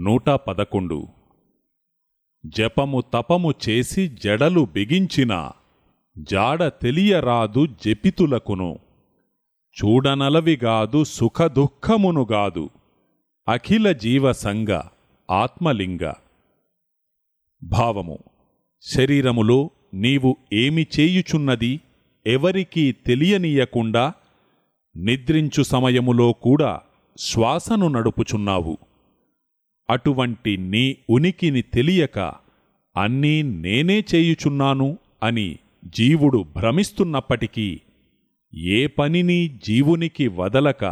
నూట పదకొండు. జపము తపము చేసి జడలు బిగించిన జాడ తెలియరాదు జపితులకును. చూడనలవిగాదు సుఖదుఃఖమునుగాదు అఖిల జీవసంగ ఆత్మలింగ. భావము. శరీరములో నీవు ఏమి చేయుచున్నది ఎవరికీ తెలియనీయకుండా నిద్రించు సమయములో కూడా శ్వాసను నడుపుచున్నావు. అటువంటి నీ ఉనికిని తెలియక అన్నీ నేనే చేయుచున్నాను అని జీవుడు భ్రమిస్తున్నప్పటికీ ఏ పనిని జీవునికి వదలక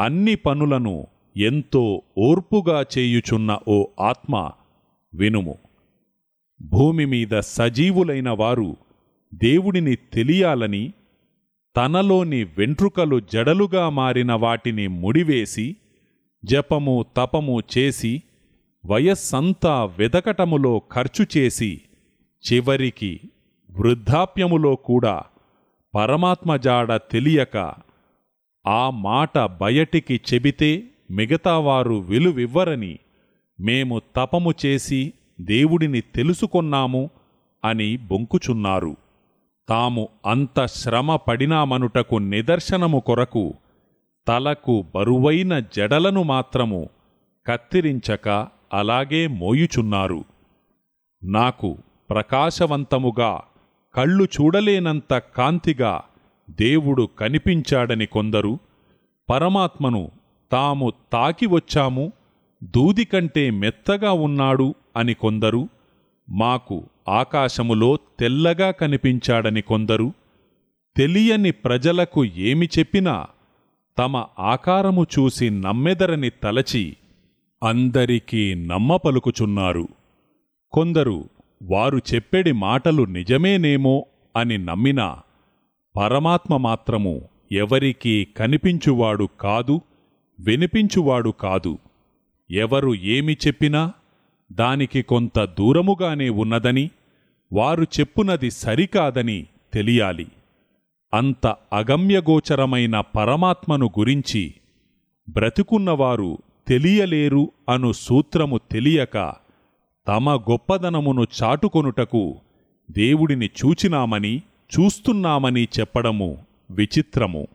అన్ని పనులను ఎంతో ఓర్పుగా చేయుచున్న ఓ ఆత్మ వినుము. భూమి మీద సజీవులైన వారు దేవుడిని తెలియాలని తనలోని వెంట్రుకలు జడలుగా మారిన వాటిని ముడివేసి జపము తపము చేసి వయస్సంతా వెదకటములో ఖర్చు చేసి చివరికి వృద్ధాప్యములో కూడా పరమాత్మ జాడ తెలియక ఆ మాట బయటికి చెబితే మిగతావారు విలువివ్వరని మేము తపము చేసి దేవుడిని తెలుసుకొన్నాము అని బొంకుచున్నారు. తాము అంత శ్రమ పడినామనుటకు నిదర్శనము కొరకు తలకు బరువైన జడలను మాత్రము కత్తిరించక అలాగే మోయుచున్నారు. నాకు ప్రకాశవంతముగా కళ్ళు చూడలేనంత కాంతిగా దేవుడు కనిపించాడని కొందరు పరమాత్మను తాము తాకి వచ్చాము దూది కంటే మెత్తగా ఉన్నాడు అని కొందరు మాకు ఆకాశములో తెల్లగా కనిపించాడని కొందరు తెలియని ప్రజలకు ఏమి చెప్పినా తమ ఆకారము చూసి నమ్మెదరని తలచి అందరికీ నమ్మపలుకుచున్నారు. కొందరు వారు చెప్పెడి మాటలు నిజమేనేమో అని నమ్మినా పరమాత్మ మాత్రము ఎవరికీ కనిపించువాడు కాదు వినిపించువాడు కాదు. ఎవరు ఏమి చెప్పినా దానికి కొంత దూరముగానే ఉన్నదని వారు చెప్పునది సరికాదని తెలియాలి. అంత అగమ్యగోచరమైన పరమాత్మను గురించి బ్రతుకున్నవారు తెలియలేరు అను సూత్రము తెలియక తమ గొప్పదనమును చాటుకొనుటకు దేవుడిని చూచినామని చూస్తున్నామని చెప్పడము విచిత్రము.